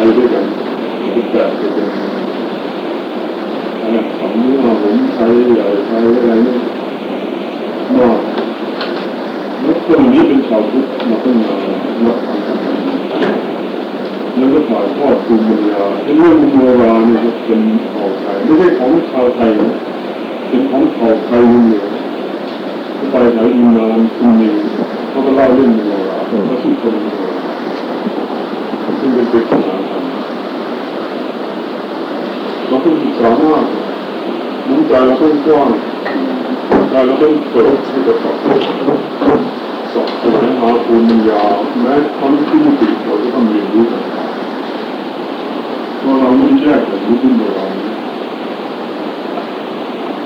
ช้ด้วยกันทุกแบบจะเป็นอะไรของว่าผมใช้ใหญ่ใช้อะไรนี่มากแล้วคนนี้เป็นชาวพุทธมาตั้งนานนับพันปีแล้วก็ถ่ายทอดภูมิปัญญาเป็นเรื่องโบราณนี่เป็นของไทยไม่ใช่ของชาวไทยเป็นของชาวไทยเนี่ยไปแถวอินนานคุณนิวเขาก็เล่าเรื่องโบราณเขาชื่อคนโบราณซึ่งเป็นปริศนาธรรมเราต้องศึกษามากน้ำใจเราต้องกว้างใจเราต้องเปิดให้กับสอบสอบสวนหาภูมิปัญญาแม้ตอนที่มุติเราจะต้องเรียนรู้กันเพราะเราไม่ได้แยกจากยุคโบราณ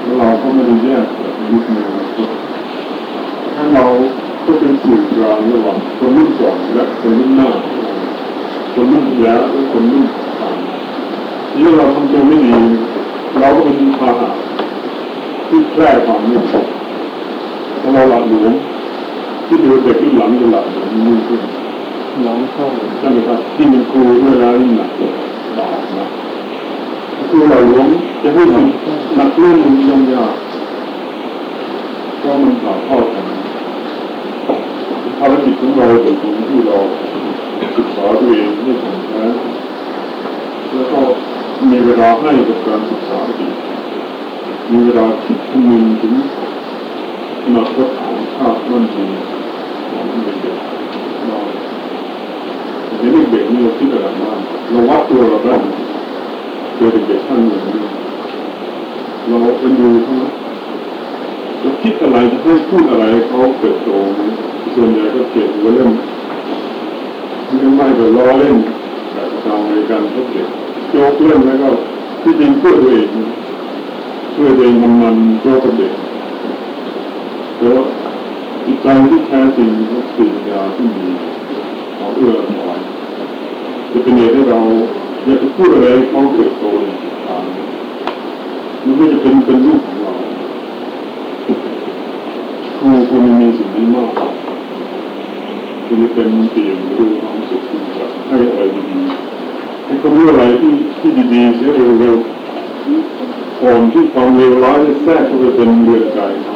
แล้วเราก็ไม่ได้แยกจากยุคใหม่ถ้าเราก็เป็นสื่อกลางระหว่างคนรุ่นก่อนและคนรุ่นหน้า คนรุ่นแล้วและคนรุ่นต่างที่เราทำตัวไม่ดีเราก็เป็นพาหะที่แพร่ความไม่ดีถ้าเราหลักหลวมที่ดูเด็กที่หลังจะหลับมันมุ่งขึ้นน้องเข้าใช่ไหมครับที่เป็นครูด้วยแล้วนี่หนักบาปนะครูหลักหลวมจะให้หนักหนักเรื่องมันย่อมยากเพราะมันถ่ายทอดกันภารกิจของเราเป็นของที่เรา ศึกษาตัวเองให้ถ่องแท้แล้วก็มีเวลาให้กับการศึกษาอีกมีเวลาคิดคำนึงถึงอนาคตของชาติมั่นคงของเด็กๆเราเด็กเด็กๆนี่เราคิดอะไรบ้างเราวัดตัวเราได้เจอเด็กๆท่านหนึ่งเราเป็นดูเขาเราคิดอะไรจะให้พูดอะไรเขาเกิดโตส่วนใหญ่ก็เก็บไว้เล่น ไม่ไม่ก็ล้อเล่นแบบชาวอเมริกันพวกเด็กโจกเล่นแล้วก็ที่จริงเพื่อตัวเองเพื่อตัวเองมันมันโจกกับเด็กแต่ว่าจิตใจที่แท้จริงก็สิ่งยาที่มีเขาเอื้อถอนจะเป็นเหตุให้เราอยากจะพูดอะไรเขาเกิดโตอย่างทางมันก็จะเป็นเป็นรูปของเราครูควรมีสิ่งนี้มากคือเป็นเตียงดูความสุขภูมิ ให้อะไรดีๆให้เขารู้อะไรที่ที่ดีๆเสียเร็วๆก่อนที่ความเลวร้ายจะแทรกเข้าไปเป็นเรือนใจเขา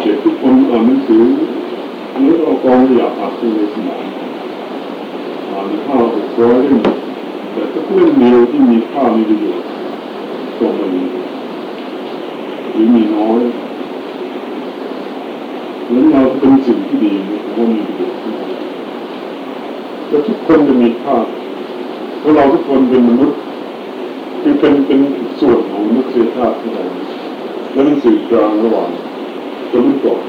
เด็กทุกคนอ่านหนังสือหรือเอากองอยากอัดในสมองอ่านห้าหกร้อยเล่มแต่ก็เล่มเดียวที่มีค่ามีประโยชน์ก็ไมีหรือมีน้อยเหมือนเราเป็นสิ่งที่ดีผมว่ามีประโยชน์ แล้วทุกคนจะมีค่าเพราะเราทุกคนเป็นมนุษย์คือเป็นเป็นส่วนของมนุษยชาติที่เราและเป็นสื่อกลางระหว่างคนรุ่นก่อน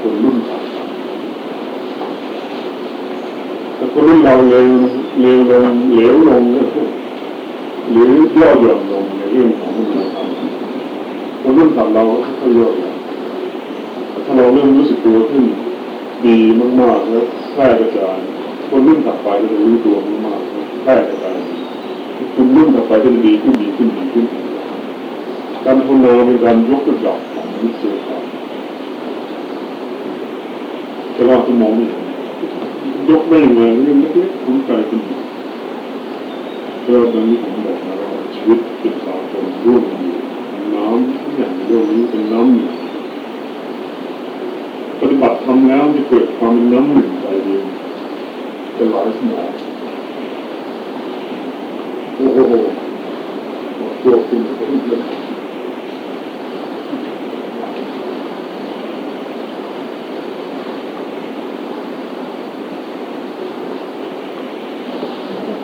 คนรุ่นหลังถ้าคนรุ่นเราเร็วเร็วลงเหลวลงหรือย่อหย่อนลงในเรื่องของมนุษยธรรมคนรุ่นต่ำเราก็ย่อหย่อนถ้าเราเริ่มรู้สึกตัวขึ้นดีมากๆแล้วแพร่กระจาย คนรุ่นถัดไปก็จะรู้ตัวมากๆแพร่กระจายคนรุ่นต่อไปก็จะดีขึ้นดีขึ้นดีขึ้นการพัฒนาเป็นการยกระดับของมนุษยธรรมแต่เราจะมองไม่เห็นยกได้ยังไงเรื่องเล็กๆของใจเป็นเริ่มตอนนี้ผมบอกนะว่าชีวิตเป็นสากลร่วมอยู่น้ำทุกอย่างในโลกนี้เป็นน้ำหนึ่งปฏิบัติทำแล้วจะเกิดความเป็นน้ำหนึ่ง จะหลายสมองโอ้โหตัวคุณก็เยอะ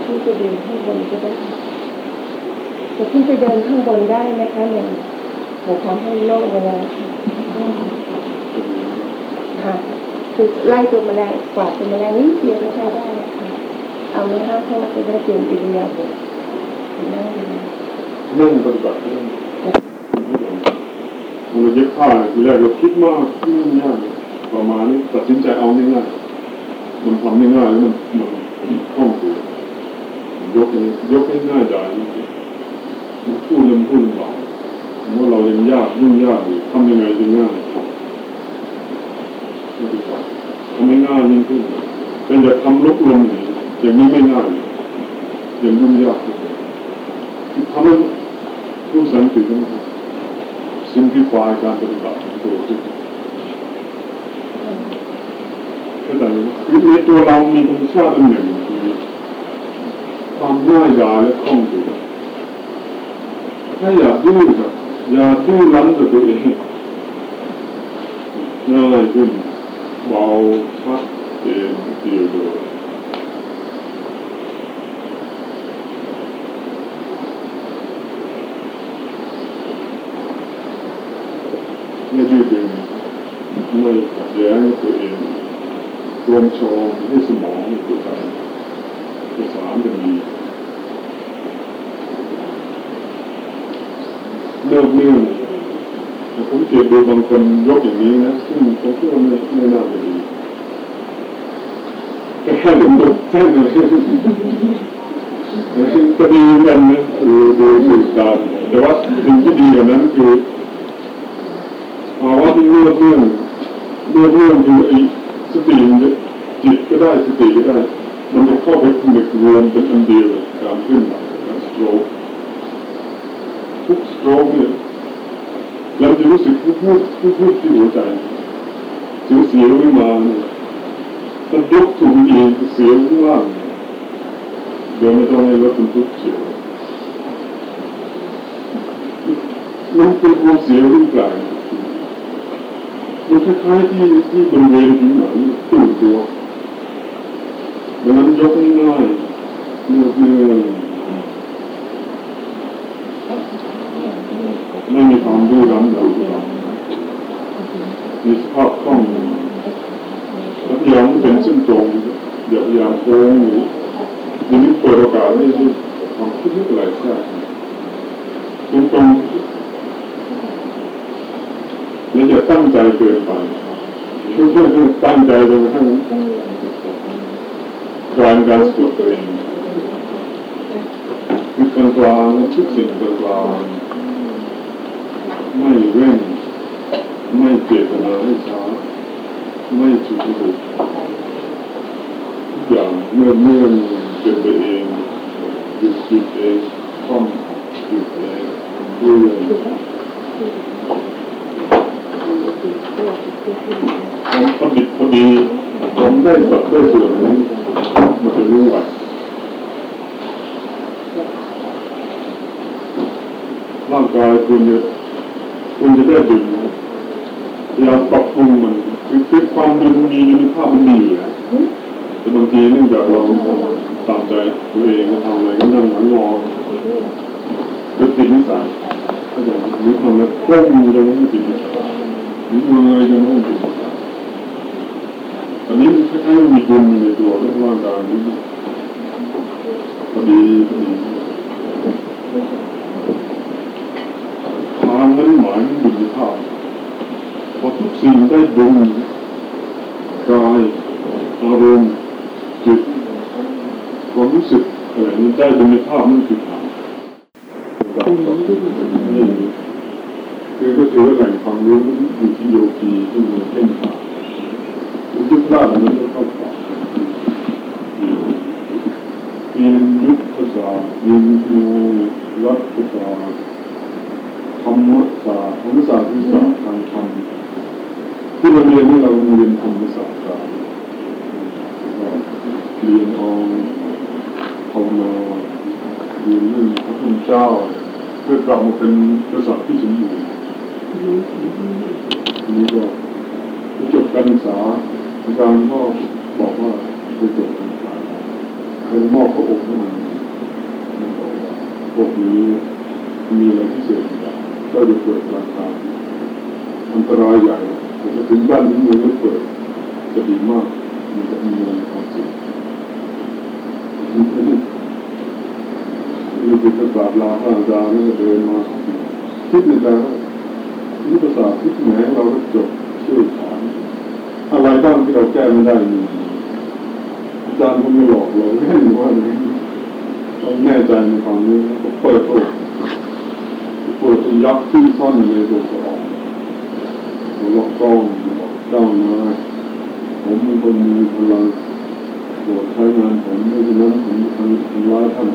ขึ้นไปเดินข้างบนก็ได้จะขึ้นไปเดินข้างบนได้ไหมคะอย่างผมทำให้โลกเวลาค่ะ คือไล่ตัวแมลงกวาดตัวแมลงนิดเดียวก็ใช้ได้ค่ะเอาเนื้อห้าข้อไปได้เปลี่ยนอิริยาบถนั่งดีนั่งปฏิบัตินั่งมันเย็บผ้าทีแรกเราคิดมากที่มันยากประมาณนี้ตัดสินใจเอาง่ายๆมันทำง่ายๆแล้วมันมันคล่องตัวยกยกง่ายๆได้มันพูดเรื่องพูดเบาผมว่าเรายังยากยุ่งยากอยู่ทำยังไงจึงง่าย ปฏิบัติทำไม่ง่ายยิ่งขึ้นเป็นอย่าทำลุกลงอย่างนี้ อย่างนี้ไม่ง่ายอย่างยุ่งยากทำให้ผู้สังเกตนะครับซิมพลิฟายการปฏิบัติตัวขึ้นเข้าใจไหมคือในตัวเรามีธรรมชาติอันหนึ่งคือความง่ายดายและคล่องตัวถ้าอยากดื้อกับอย่าดื้อรั้นกับตัวเองง่ายขึ้น เบาชัดเจนเดียวเดียวไม่ยืดเยื้อไม่ขัดแย้งตัวเองรวมชมให้สมองตัวใจประสานกันดีเลิกเนื่องผมเกลียดดูบาง คนยกอย่างนี้นะซึ่งผมคิดว่าไม่ไม่น่าจะดีแค่หนึ่งแค่หนึ่งก็ดีกันนะดูดูสื่อการแต่ว่าสิ่งที่ดีกว่านั้นคือภาวะที่เลือกเรื่องเลือกเรื่องคือไอ้สติจิตก็ได้สติก็ได้ มันจะเข้าไปผนึกรวมเป็นอันเดียวการขึ้นกาสโตรกทุกสโตรกเนี่ย เราจะรู้สึกพูดพูดพูดพูดที่หัวใจเสียวเสียวขึ้นมาเนี่ยมันยกถุงเองเสียวข้างล่างเดี๋ยวไม่ต้องให้รถบรรทุกเสียวมันเป็นความเสียวรุ่นกลางมันคล้ายๆที่ที่บริเวณผิวหนังตื่นตัวดังนั้นยกง่ายๆเนื้อเนื้อ ไม่มีความรู้ร้ำเรามีสภาพคล่องแล้วพยายามเป็นเส้นตรงอย่าพยายามโค้งหรือทีนี้เปิดโอกาสให้ความคิดนึกอะไรแทรกตรงตรงแล้วอย่าตั้งใจเกินไปช่วยๆตั้งใจจนกระทั่งการการสุดตัวเองคือกลางกลางทุกสิ่งกลางกลาง ไม่เร่งไม่เจตนาให้ช้าไม่ฉุกระหุกทุกอย่างเมื่อเมื่อเป็นไปเองหยุดหยุดเองค่อมหยุดเองเรื่อยผมพอดีพอดีผมได้สับได้ส่วนนี้มันจะรู้ว่าร่างกายคุณจะ คุณจะได้ดึงพยาปรับปรุงมันคือความดีมันมีมีภาพมันดีอยู่แล้วแต่บางทีเนื่องจากเราตามใจตัวเองมาทำอะไรก็นั่งหลังงอก็ติดนิสัยก็จะมีความแบบก้มจนไม่ติดนิสัยหรือเงยจนไม่ติดนิสัยอันนี้คล้ายๆมีบุญในตัวเรื่องร่างกายนี้พอดีพอดีทางนั้นห มายถึงบุญภาพพอทุกสิ่งได้บุญกายอารมณ์จิตความรู้สึกอะไรนี้ได้บุญภาพนั่นคือทางนี่คือก็ถือว่าแหล่งความรู้อยู่ที่โยกีที่มีเส้นทางยุคแรกมันก็เข้าป่าเรียนยุคภาษาเรียนดูรัฐภาษา ธรรมศาสตร์ธรรมศาสตร์ที่ศาสตร์ทางธรรมที่เราเรียนนี่เราเรียนธรรมศาสตร์การเรียนเอาภาวนาเรียนเรื่องพระพุทธเจ้าเพื่อกลับมาเป็นภาษาที่สมบูรณ์นี่ก็จบการศึกษาอาจารย์ก็บอกว่าไปจบการศึกษาเป็นมอบพระองค์ให้มันพวกนี้มีอะไรพิเศษ ก็จะเกิดราคาอันตรายใหญ่แต่ถึงบ้านที่มืองไม่เปิดจะดีมากมันจะมีเงินความสุขนี่เป็นภาษาลาพระอาจารย์นี่เดินมาคิดในใจว่านี่ภาษาคิดแหมเราก็จบช่วยถามอะไรบ้างที่เราแก้ไม่ได้มีอาจารย์ก็ไม่หลอกเราแน่นว่าต้องแน่ใจในความนี้ก็เปิดโลก เปิดยักษ์ที่ซ่อนในตัวสองเราล็อกกล้องเจ้านายผมเป็นคนมีพลังโปรดใช้งานผมไม่เป็นผมทำทำร้อยท่าน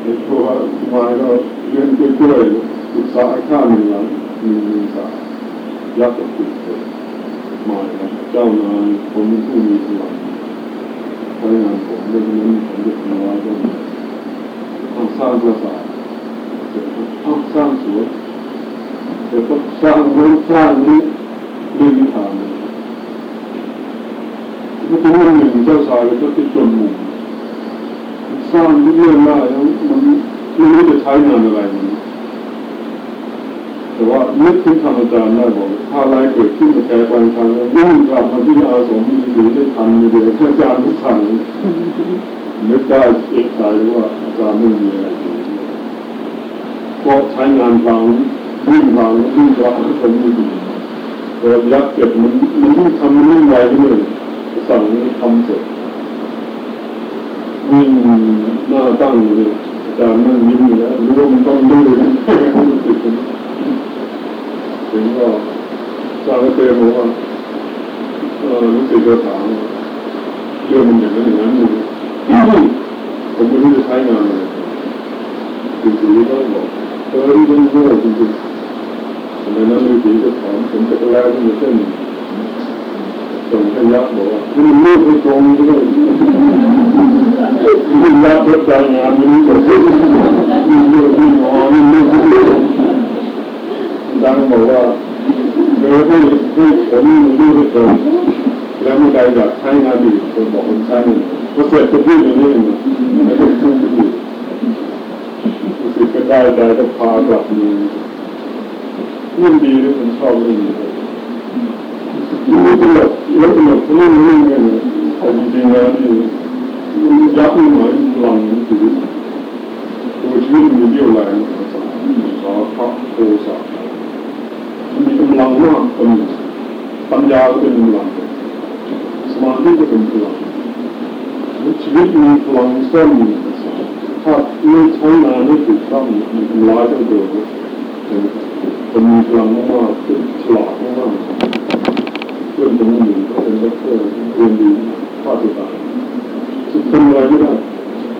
ในตัวมาก็เรียนกล้วยศึกษาข้าหนึ่งหลังหนึ่งหนึ่งสายักษ์กับติดเลยมาเจ้านายผมผู้มีพลังพนักงานผมเรื่องนั้นผมจะทำอะไรก็ต้องสร้างปราสา ต้องสร้างสวนเดี๋ยวก็สร้างโน้นสร้างนี้เรื่องนิทานเลยก็เป็นวันหนึ่งเจ้าชายก็ติดจนมุมสร้างเรื่องได้แล้วมันไม่รู้จะใช้งานอะไรมันแต่ว่านึกถึงคำอาจารย์ได้บอกถ้าอะไรเกิดขึ้นกับแกบางครั้งยิ่งกลับมาที่อาสมมีหรือได้ทันมีเดียวอาจารย์ทุกครั้งนึกได้เอกใจว่าอาจารย์ไม่มีอะไร ก็ใช้งานฟังวิ่งฟังวิ่งฟังคนไม่ดีแต่ยักเก็บมันมันยิ่งทำมันยิ่งไวขึ้นเลยสั่งทำเสร็จวิ่งหน้าตั้งเลยอาจารย์นั่งยิ้มอยู่แล้วรู้ว่ามันต้องดื้อถึงก็สร้างเตือนว่าเออรู้สึกจะถามเรื่องมันอย่างนั้นอย่างนั้นอยู่ผมไม่รู้จะใช้งานอะไรจริงๆก็บอก ออที่ต้องรู้จริงๆทำไมนั้นฤาษีจะถอนผมจะแล้วที่จะเส้นส่งให้ยักษ์บอกว่ามันรูปไม่ตรงด้วยมันยักษ์รับใจงานมันก็ขึ้นมันเรื่องมันงอมันไม่รู้ดังบอกว่าเดี๋ยวให้ให้ผมมันรู้ด้วยตรงแล้วเมื่อใดอยากใช้งานดีคนบอกคนใช้เนี่ยก็เสร็จก็พูดอย่างนี้ไม่ต้องพูด ได้ใจก็พากลับมือเรื่องดีด้วยผมชอบเรื่องนี้มันตลกแล้วตลกเรื่องเรื่องกันแต่จริงๆแล้วนี่มันยับไม่หน่อยพลังชีวิตตัวชีวิตมีเรี่ยวแรงขอพระโคสามันมีกำลังมากคนปัญญาก็เป็นกำลังสมาธิก็เป็นพลังชีวิตมีพลังเส้น ถ้าไม่ใช้งานไม่ถูกต้องมันทำลายทั้งตัวคนมีพลังมากๆเป็นฉลาดมากๆเพื่อนคนหนึ่งก็เป็นด็อกเตอร์เรียนดีฆ่าตัวตายสุดทำอะไรไม่ได้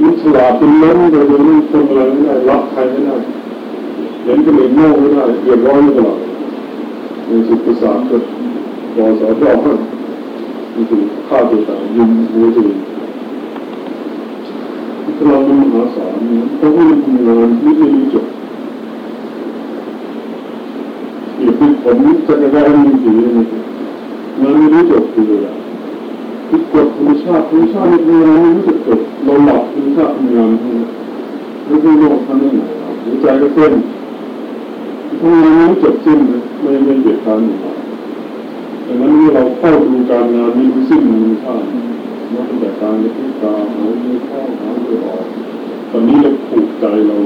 มันฉลาดเป็นล้มโดยไม่ทำอะไรไม่ได้รับใครไม่ได้เห็นคนอื่นโง่ไม่ได้เดือดร้อนไม่ตลอดในสุดประสาทก็รอสอดอมันคือฆ่าตัวตายยิงหัวตัว เองพลังมันมหาศาลเขาไม่ได้ทำงานไม่ได้รู้จบอยู่ที่ผมจะได้มีสีนี่มันไม่รู้จบคืออะไรคือกฎธรรมชาติธรรมชาติมีอะไรไม่รู้จักจบเราหลับธรรมชาติมีงานที่ไม่รู้โลกทำได้ไงหัวใจก็เต้นทำงานไม่รู้จบสิ้นไม่ไม่เด็ดขาดอยู่ดังนั้นเมื่อเราเข้าดูการงานมีสิ้นมีค่า นับแต่การจะพิจารณาหาเงินเข้าหาเงินออกตอนนี้เราผูกใจเรา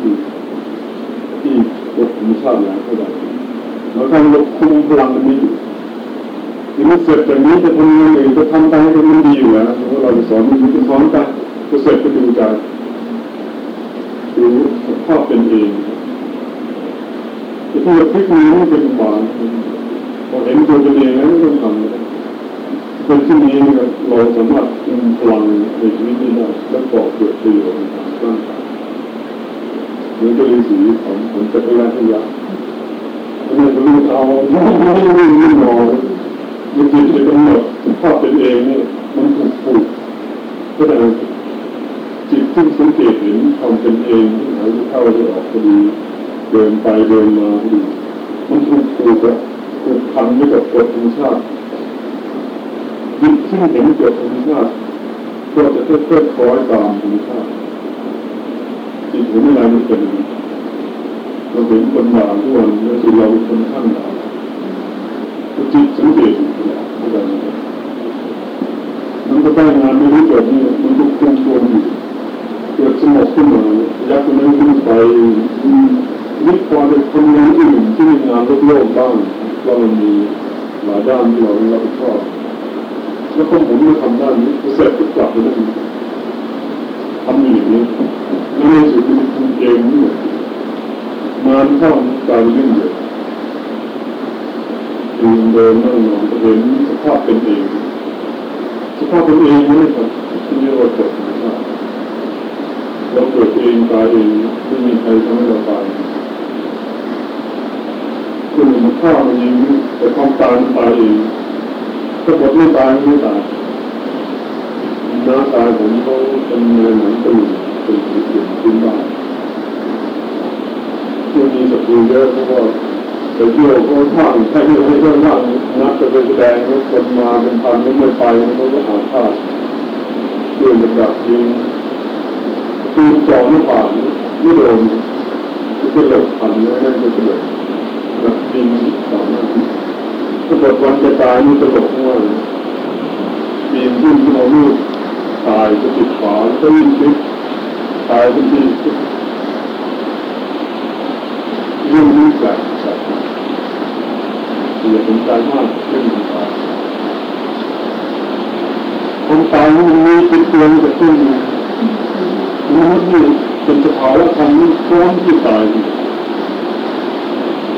อยู่ที่กฎธรรมชาติแล้วเท่าไหร่แล้วการเราคุมพลังมันนี้อยู่ทีนี้เสร็จจากนี้จะทำงานอื่นจะทำไปให้มันดีอยู่แล้วเพราะเราจะสอนมันจะสอนกันก็เสร็จก็ดูใจดูสภาพเป็นเองจะพูดพลิกมือให้เป็นบานพอเห็นตัวเป็นเองแล้วไม่ต้องทำ เลยเป็นที่นี้เราสามารถคุมพลังในชีวิตนี้ได้และก่อเกิดประโยชน์ในทางร่างกายเหมือนกับฤาษีของผมจะไปแลกยาอันนี้ก็รู้เอาไม่ไม่ไม่ไม่นอนมันจิตจะกำหนดภาพเป็นเองเนี่ยมันถูกผูกก็แต่จิตที่สังเกตเห็นความเป็นเองที่หายเข้าได้ออกพอดีเดินไปเดินมาพอดีมันถูกผูกอะผูกพันด้วยกับกฎธรรมชาติ จิตที่เห็นกฎธรรมชาติก็จะค่อยๆคล้อยตามธรรมชาติจิตเห็นอะไรมันเป็นเราเห็นคนด่าทุกวันแล้วจิตเราเป็นคนข้างด่าจิตสังเกตอยู่ตลอดเวลามันก็ได้งานไม่รู้จบนี่มันก็คงตัวอยู่เกิดสมองขึ้นมายักษ์นั้นขึ้นไปวิพอจะทำงานอื่นที่มีงานโลกโลกบ้างเรามีหลายด้านที่เราไม่รับผิดชอบ แล้วคนผมไม่ทำได้นี้เสร็จก็กลับไปไทำอย่างนี้เรื่องสุดที่คุณเองนี่งานเข้าใเรื่องเดียวยืนเดินนั่งนอนเห็นสภาพเป็นเองสภาพเป็นเองนี่ครับที่เรียกว่าจบนะครับเราเกิดเองตายเองไม่มีใครทำให้เราตายคือมันฆ่ามันเองแต่ความตายมันตายเอง ถ้าหมดไม่ตายไม่ตายน้าตายผมก็เป็นเงินเหมือนตื่นตื่นตื่นขึ้นบ้านที่มีศัตรูเยอะเพราะว่าไปเที่ยวก็ท่างแค่ที่ให้เพื่อนท่างนัดจะไปแสดงแล้วคนมาเป็นพันก็ไม่ไปเขาก็หาท่าเดินจะดักยิงปืนจ่อไม่ผ่านไม่โดนก็หลบผ่านไม่ได้ก็หลบนักยิงต่อหน้า ถ้าเกิวันจะตายนี่ตลกมากปีนขึ้นขึ้นเอาลูกตายจะติดฝาก็วิ่งชิดตายทันทีเรื่องนี้แปลกแปลกอย่าสนใจมากเรื่องตายคนตายมันมีติดตัวกับขึ้นมนุษย์นี่เป็นสภาวะธรรมที่พร้อมที่ตาย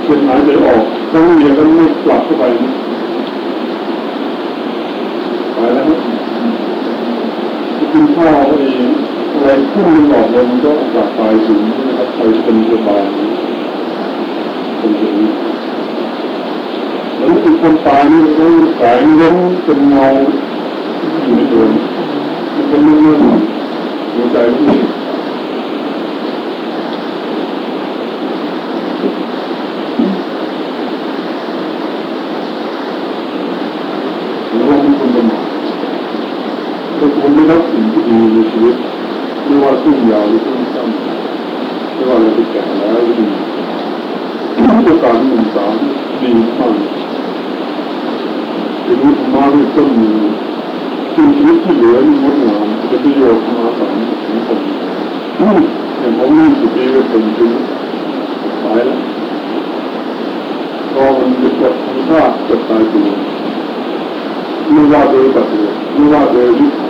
เช่นหายใจออก ครั้งเดียวก็ไม่กลับเข้าไปตายแล้วกินข้าวเองอะไรขึ้นมันอกเลยมันก็กลับตายสูงนะครับไปเป็นสบายเป็นอย่างนี้แล้วคือคนตายนี่เขาแสงล้มเป็นเงาอยู่ในตัวมันเป็นเรื่องหัวใจ ที่รับสิ่งที่ดีในชีวิตไม่ว่าสุ่งยาวหรือสุ่งสั้นไม่ว่าเราจะแก่แล้วหรือดีโอกาสหนึ่งสามดีมากทีนี้ธรรมะที่ต้นมีสิ่งชีวิตที่เหลือมีงดงามจะประโยชน์มหาศาลของคนอย่างผมนี่สิบปีก็เป็นจริงตายแล้วก็มันเป็นกฎธรรมชาติกฎตายตัวไม่ว่าโดยปัจจัยไม่ว่าโดยวิถีที่จะมีที่ตัวนี้ตลาดมัดหายเข้าตีมีทุกค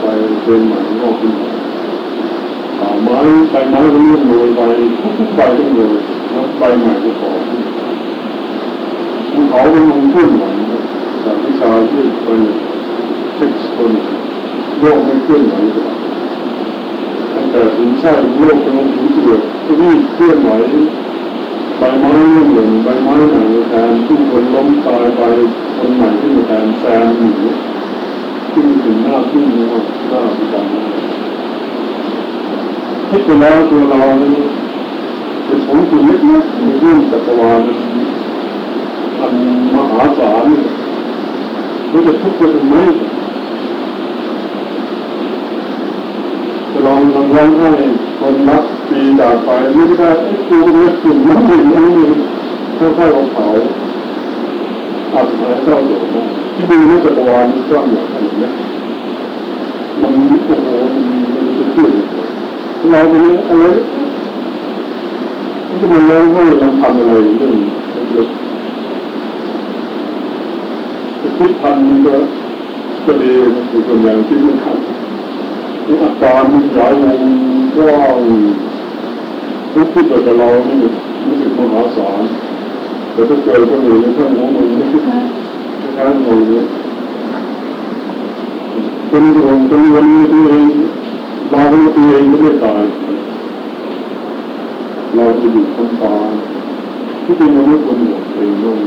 ไปเส้นใหม่งอกขึ้นมาป่าไม้ใบไม้ก็เลื่อนโรยไปทุกใบต้องโรยแล้วใบใหม่ก็ขอภูเขาเป็นลงขึ้นไหวจากวิชาที่ไปเช็คคนโลกไม่เคลื่อนไหวตั้งแต่ถึงชาติโลกเป็นลงถึงเสือก็นี่เคลื่อนไหวใบไม้เลื่อนหล่นใบไม้ไหนแทนทุกคนล้มตายไปคนใหม่ขึ้นมาแทนแซมหนี ขึ้นถึงหน้าขึ้นหน้าพิการคิดไปแล้วตัวเรานี่เป็นของจุดเล็กๆในเรื่องจักรวาลอันมหาศาลเราจะทุกข์ไปทำไมจะลองลองร้องให้คนรักปีจาไปไม่ได้ไอ้ตัวเล็กจุดมันหนึ่งมันหนึ่งค่อยๆเอาเผาอาจจะเศร้าโศก ดูในจักรวาลก็เหมือนกันนะมันโอ้โหมันมันจะขึ้นเราเป็นอะไรที่มันร้องไห้เราทำอะไรเรื่องคิดพันมันก็ก็ดีมันคือส่วนใหญ่ที่มันทำนี่อากรมันใหญ่วงกว้างทุกที่เกิดกับเรานี่มันคือมหาศาลแต่ถ้าเกิดคนอื่นในเรื่องของมันนี่คล้ายๆเราเนี่ยเป็นดวงเป็นวันนี้ตัวเองเราตัวเองไม่ตายเราจะอยู่คนตายที่จริงเราไม่ควรห่วงเองด้วย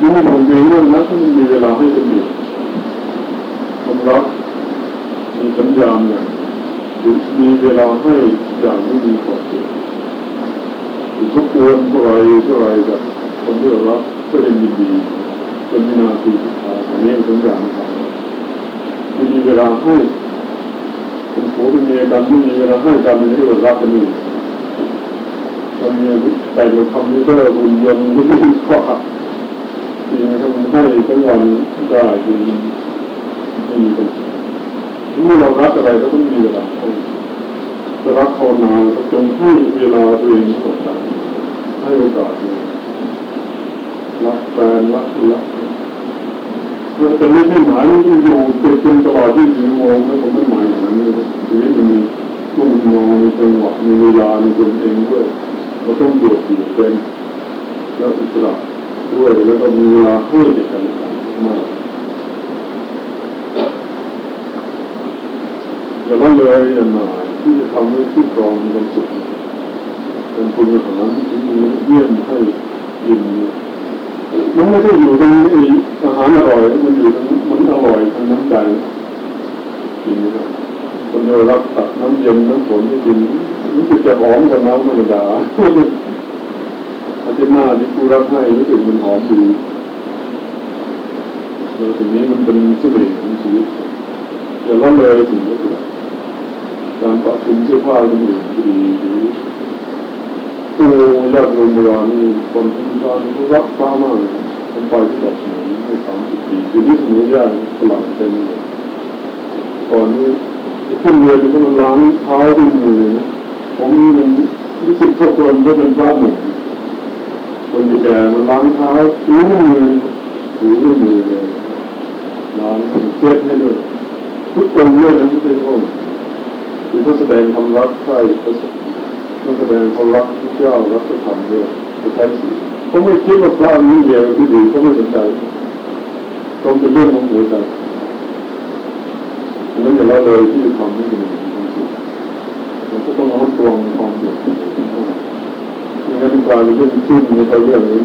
นี่มันห่วงเองด้วยนะถ้ามีเวลาให้เป็นเด็กความรักมีสัญญาณอย่างมีเวลาให้อย่างไม่มีขอบเขตทุกคนเท่าไรเท่าไรกับคนที่เรารักก็ยังยินดี เป็นวินาทีสุดท้ายอันนี้เป็นสัญญาณครับไม่มีเวลาให้เป็นผัวเป็นเมียกันไม่มีเวลาให้กันไม่ได้รักกันนี่ตอนนี้แต่เราทำนี่ก็หุ่นยนต์ไม่ได้กว่าจริงๆถ้ามันให้ทั้งวันได้จริงไม่มีปัญหาเมื่อเรารักอะไรก็ต้องมีเวลาจะรักเขานานก็จงให้เวลาตัวเองหมดให้โอกาสรักแฟนรักรัก แต่ไม่ใช่หมายว่อยู่ติดกันตลอดที่สี่โมงนะผมไม่หมายอย่างนั้นเลยชีวิตมันมีช่วงนอนมีจังหวะมีเวลาในตัวเองด้วยเราต้องโดดอยู่เป็นแล้วอิสระด้วยแล้วก็มีเวลาให้แก่กันมากอย่าละเลยอย่าหน่ายที่จะทำให้ที่ครองมีความสุขเป็นคุณอาหารที่มีเยี่ยมให้ยินมันไม่ใช่อยู่ตรงนี้อาหารอร อยมันอยู่ตรงมันอร่อยทางน้ำใจจริงครับคนเรารับตักน้ำเย็นน้ำฝนที่กินรู้สึกจะหอมกว่าน้ำธรรมดาอาทิตย์หน้าที่ผู้รับให้รู้สึกมันหอมดีแล้วสิ่งนี้มันเป็นสน่ห์ของชีวิตอย่าละเลยสิ่งนี้การปรับปรุงเสื้อผ้าเป็นสิ่งที่ดีหรือโอ้ยากโรงพยาบาลนี่คนที่ทานรักฟ้ามากผมไปที่แบบนี้ ไม่สามสิบปีทีนี้สมุนยากฝรั่งเต็มเลยก่อนนี้ขึ้นเรือจะต้องล้างเท้าด้วยมือผมนี่มันรู้สึกทุกคนก็เป็นพระหนุ่มคนแก่มันล้างเท้าถูมือถูด้วยมือเลยล้างเช็ดให้ด้วยทุกคนเรื่องนั้นไม่ใช่ห้องคือเขาแสดงความรักใคร่เขาแสดงความรักที่เจ้ารักพระธรรมด้วยไปใช้สีเขาไม่คิดว่าพระนี้เดียวที่ดีเขาไม่สนใจ ต้องเป็นเรื่องของหัวใจนั่นจะเราเลยที่ทำให้เป็นความสุขเราก็ต้องเอาตวงความสุขยังไงเป็นการเรื่องขึ้นในเรื่องนี้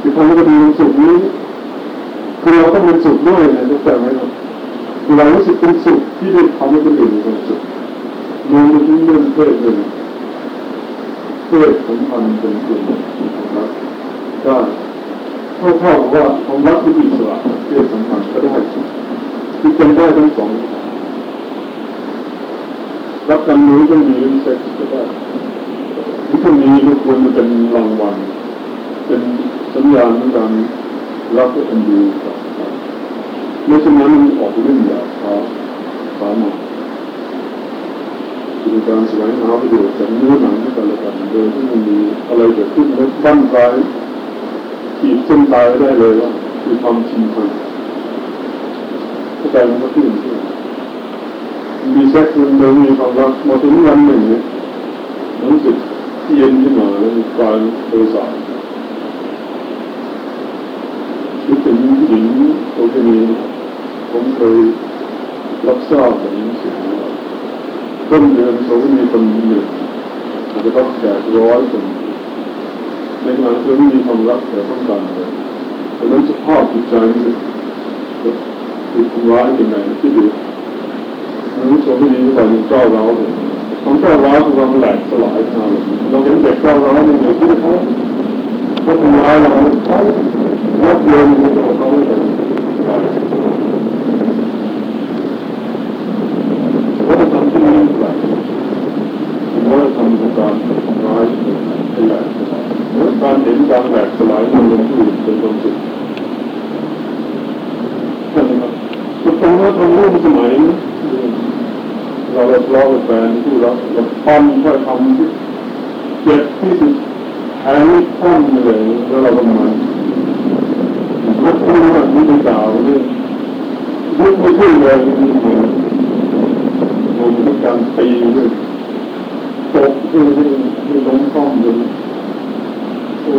คือทำให้เป็นสุขนี้คือเราต้องเป็นสุขด้วยนะทุกอย่างไหมครับคือเรารู้สึกเป็นสุขที่ได้ทำให้คนอื่นมีความสุขมองไปที่เรื่องเพศเลยเพศสัมพันธ์เป็นกลุ่มของรักได้ เท่าเท่าว่าความรักที่อิสระเพศสัมพันธ์ก็ได้คือเป็นได้ทั้งสองรักกันนี้ก็มีเซ็กซ์ก็ได้ที่ตรงนี้ทุกควรจะเป็นรางวัลเป็นสัญญาณของการรักกันดูกับไม่เช่นั้นมันออกเรื่องยาวช้าสามารถคือการแสวงหาประโยชน์จากเนื้อหนังที่กันและกันโดยที่มันมีอะไรเกิดขึ้นแล้วบั้นปลาย ขีดเส้นตายได้เลยว่าคือความจริงพันเข้าใจมันก็ขึ้นมีแซ็กมันเดิมมีความรักมาถึงวันหนึ่งเนี่ยรู้สึกเย็นขึ้นมาแล้วมีการโทรศัพท์คิดถึงผู้หญิงตัวนี้ผมเคยรับทราบอย่างนี้สิต้นเดือนเขามีคนหนึ่งอาจจะต้องแก่ร้อยคน ในขณะที่มีความรักแต่ต้องการเลยแต่นั้นสภาพจิตใจนี่ถูกทำร้ายยังไงที่ดูรู้สึกไม่ดีกว่ามันก้าวร้าวเลยความก้าวร้าวคือความแหลกสลายทางเราเห็นเด็กก้าวร้าวมันอยู่ที่เขาเขาทำร้ายเราเขาลักเงินของเขาเลยวัฒนธรรมที่มีแปลกวัฒนธรรมของการ ร้ายเป็นแหลกสลายการเห็นการแหลกสลายมันเป็นผู้เป็นความสุขใช่ไหมครับตรงนั้นตรงนู้นสมัยเราเราล้อกับแฟนที่เราเราปั้นถ้อยคำที่เจ็บที่สุดแทงปั้นเลยแล้วเราก็มาลุกขึ้นมาไม่ได้ด่าเลยลุกไม่ขึ้นเลยมันเหมือนมันเป็นการตีเลย ตกคือที่ล้มคว่ำเลยโอ้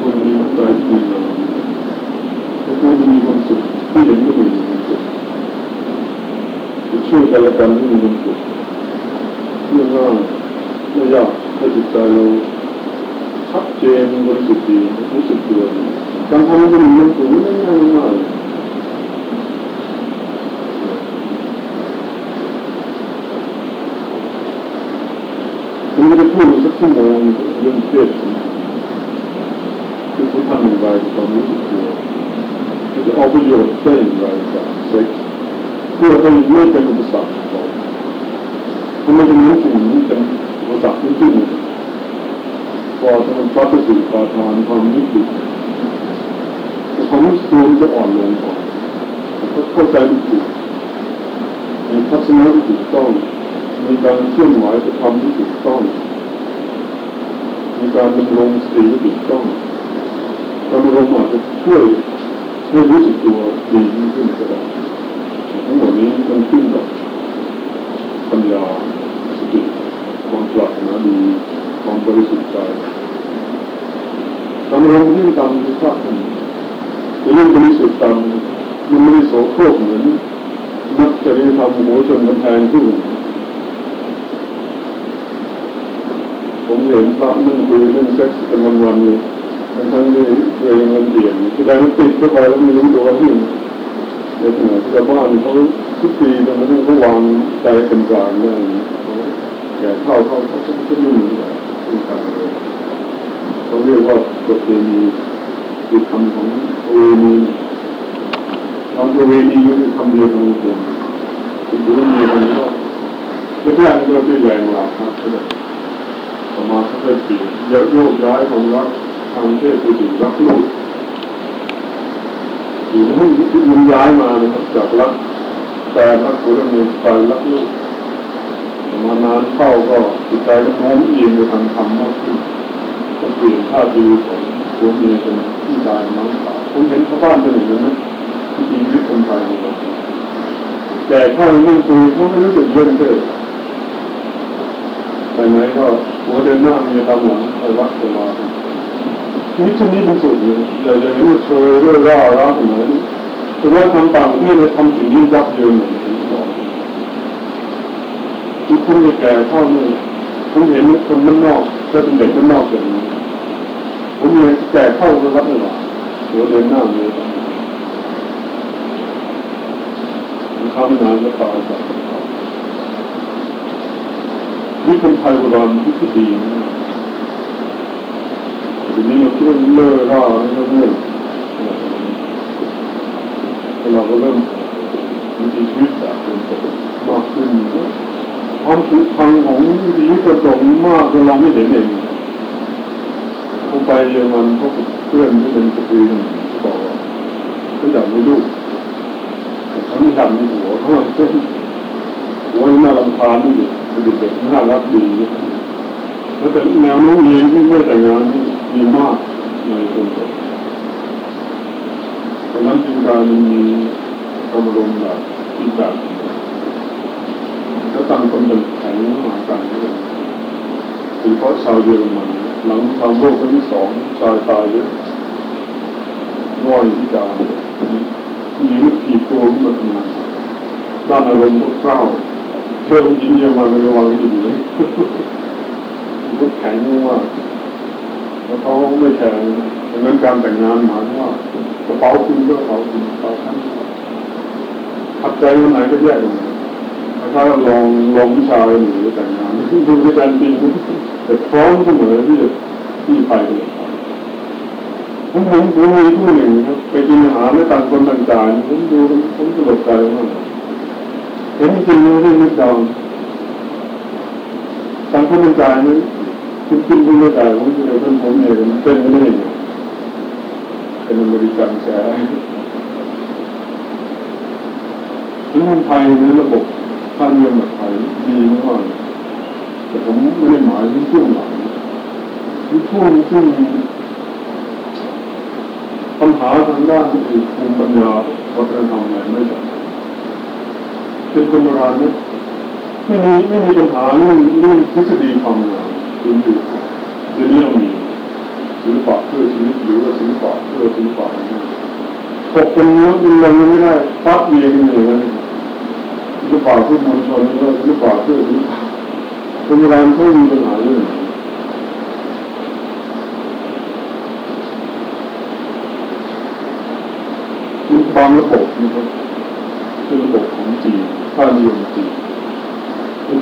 คนมีใจดีนะทุกคนมีความสุขที่เห็นก็มีความสุขจะช่วยกันและกันให้มีความสุขเรื่องง่ายไม่ยากให้จิตใจเรา ชัดเจนบริสุทธิ์ดีรู้สึกตัวการทำให้มันมีความสุขไม่ง่ายมากผมจะพูดสักชั่วโมงเรื่องเพศคือผู้ทำอย่างไรความรู้สึกตัวจะเอาประโยชน์ไพอทำพัฒนาสู่การทานความรู้สึกความรู้สึกตัวจะอ่อนลงก่อนเขาเข้าใจถูกมีทัศนะที่ถูกต้องมีการเคลื่อนไหวจะทำที่ถูกต้องมีการดำรงสติที่ถูกต้องการดำรงอาจจะช่วยช่วยรู้สึกตัวดีขึ้นก็ได้ทั้งหมดนี้มันขึ้นกับปัญญาสติความปรารถนาดี ความบริสุทธิ์ใจดำรงที่ตามที่ชอบทำแต่ยิ่องบริสุทธิ์ตามมันไม่ได้โสโครกเหมือนนักจริยธรรมหัวชนกำแพงที่อื่นผมเห็นพระนั่งคุยเรื่องเซ็กส์กันวันๆเลยทั้งที่ตัวเองมันเปลี่ยนแสดงว่าติดเข้าไปแล้วม่รู้ตัวที่ในขณะที่ชาวบ้านเขาทุกปีตรงนั้นเขาวางใจเป็นกลางได้แก่เข้าเข้าเขาก็ไม่รู้อะไรเป็นกลางเลย เขาเรียกว่าประเพณีคือคำของประเวณีคำประเวณีคือคำเดียวกันหมดคือเรื่องเดียวกันก็ไม่ใช่เรื่องที่แรงหลักครับประมาณสักปีเยอะโยกย้ายของรักทางเทศไปถึงรักลูกอยู่ที่มันย้ายมานะครับจากรักแต่รักตัวเองไปรักลูกมานานเข้าก็จิตใจก็โน้มเอียงไปทางธรรมมากขึ้น ก็เปลี่ยนท่าทีของตัวเมีเป็นที่ชายน้องสาวผมเห็นชาวบ้านเป็นอย่างนั้นที่จริงที่คนไทยแต่ถ้าไม่คุยเขาไม่รู้สึกเย็นเลยแต่ไหนก็หัวเดินหน้ามีตาหลังไปวัดไปวาชีวิตชนิดเป็นสุดเลยอย่าอย่าเห็นว่าโชยเรื่อยร่าร้าเหมือนแต่ว่าทางต่างประเทศเลยทำสิ่งนี้ยับเยินเหมือนที่บอกทุกคนจะแก่เข้านี่ยผมเห็นคนมันนอก จะเป็นเด็กมันนอกอย่างนี้ผมเห็นแก่เข้าก็รับไม่ไหวหัวเดินหน้าเลยนเข้ามนานก็ตายไปนี่คนไทยโบราณที่คิดดีนะทีนี้เราเริ่มเล่อร่าเริ่มเริ่มเราก็เริ่มชีวิตแบบเป็นปกติมากขึ้น ความผูกพันของชีวิตกระจงมากจนเราไม่เห็นเองผมไปเยอรมันพบเพื่อนที่เป็นสตรีนึ่งบอกว่าเขาอยากมีลูกเขาไม่ทำในหัวเขาเส้นหัวน่าลำพานนี่เด็กน่ารักดีแล้วแต่แนวโน้มเองที่ไม่แต่งงานมีมากในคนไทยเพราะนั้นจึงการมีกำลังแบบที่แบบ แล้วต่างคนเป็นแข็งหากันด้วยโดยเฉพาะชาวเยอรมันหลังความโลกครั้งสองชายตายเยอะง่อยที่กามีวิธีตัวขึ้นมาทำงานด้านอารมณ์ก็เศร้าเชื่อมยินเยอรมันระวังดีเลยก็แข็งว่าแล้วเขาไม่แข็งดังนั้นการแต่งงานหมายว่ากระเป๋าคุณก็กระเป๋าคุณกระเป๋าฉันขัดใจวันไหนก็แยกกัน เราลองลองวิชาหรือแต่งงานดูด้วยกันจริงแต่พร้อมเสมอที่จะที่ไปเลยผมผมผมมีผู้หนึ่งครับไปกินอาหารแล้วต่างคนต่างจายผมดูผมสลดใจมากเห็นจริงเรื่องนึกดาวต่างคนต่างจายนั้คุณคุณคุณไม่ได้ผมจะเป็นผมเองเป็นไม่ได้เป็นอเมริกันแช่ทั้งคนไทยในระบบ ค่าเงินแบบไทยดีมากแต่ผมไม่ได้หมายถึงช่วงหลังที่ช่วงซึ่งปัญหาทางด้านคือภูมิปัญญาวัฒนธรรมอะไรไม่ได้เป็นคนโบราณเนี่ยไม่มีไม่มีปัญหาเรื่องเรื่องทฤษฎีความงามคุณอยู่เดี๋ยวนี้เรามีศิลปะเพื่อชีวิตหรือว่าศิลปะเพื่อศิลปะถกเป็นเนื้อเป็นลงไม่ได้ฟัดเมียกันอย่างนั้ นศิลปะเพื่มวลชนหรือว่าศิลปะเพื่อศิลปะคนโบราณเขามีปัญหาเรื่องมีความระบบนะครับคือระบบของจีนค่านิยมจีน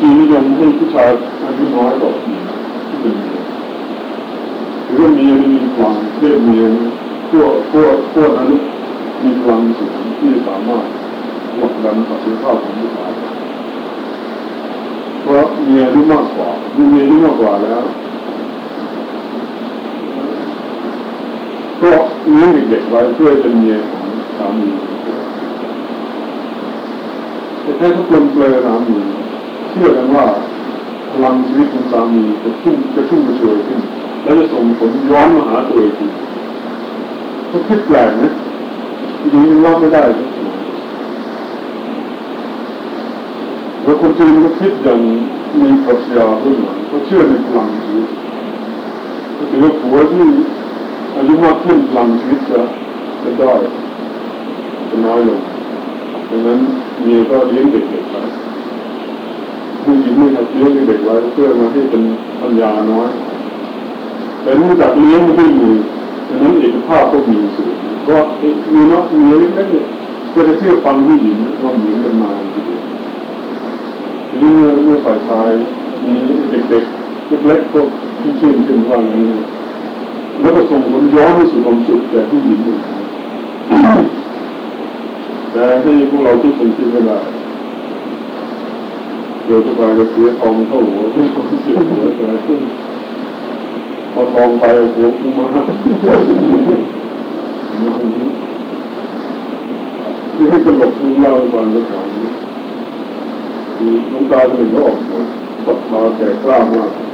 จีนนิยมให้ผู้ชายอายุน้อยกว่าผู้หญิงที่เป็นเมียหรือว่ามีมีความเรียกเมียขั้วขั้วขั้วนั้นมีความสูงที่สามารถ หลักดันศักยภาพของผู้ชายเพราะเมียรู้มากกว่ามีเมียรู้มากกว่าแล้วก็เลี้ยงเด็กๆไว้เพื่อเป็นเมียของสามีแต่แค่ทุกคนเปลยสามีเชื่อกันว่าพลังชีวิตของสามีจะขึ้นจะขึ้นมาช่วยขึ้น แล้วจะส่งผลย้อนมาหาตัวเองก็คิดแปลกนะดีมันรับไม่ได้ แล้วคนจีนก็คิดอย่างมีปรัชญาด้วยหลังเขาเชื่อในพลังชีวิตก็ถือว่าผัวที่อายุมากขึ้นพลังชีวิตจะจะได้จะน้อยลงดังนั้นเมียก็เลี้ยงเด็กๆไปผู้หญิงนี่ครับเลี้ยงเด็กไว้เพื่อมาให้เป็นปัญญาน้อยแต่เนื่องจากเลี้ยงไม่มีดังนั้นเอกภาพก็มีสูงเพราะมีน้อยมีเล็กๆเนี่ยก็จะเชื่อฟังผู้หญิงว่าหญิงกันมา เรื่อเมื่อฝ่ายชายมีเด็กๆเล็กๆก็ที่ชื่นชมว่าอย่างนี้แล้วก็ส่งผลย้อนไปสู่ความสุขแก่ผู้หญิงแต่ให้พวกเราทุกคนคิดไม่ได้เดี๋ยวทุกคนจะเสียทองเข้าหัวทุกคนเสียหัวใจพอทองไปหัวกูมาที่ให้ตลกมึงเล่าให้ฟังก็ถามคือน้อง ตาคนหนึ่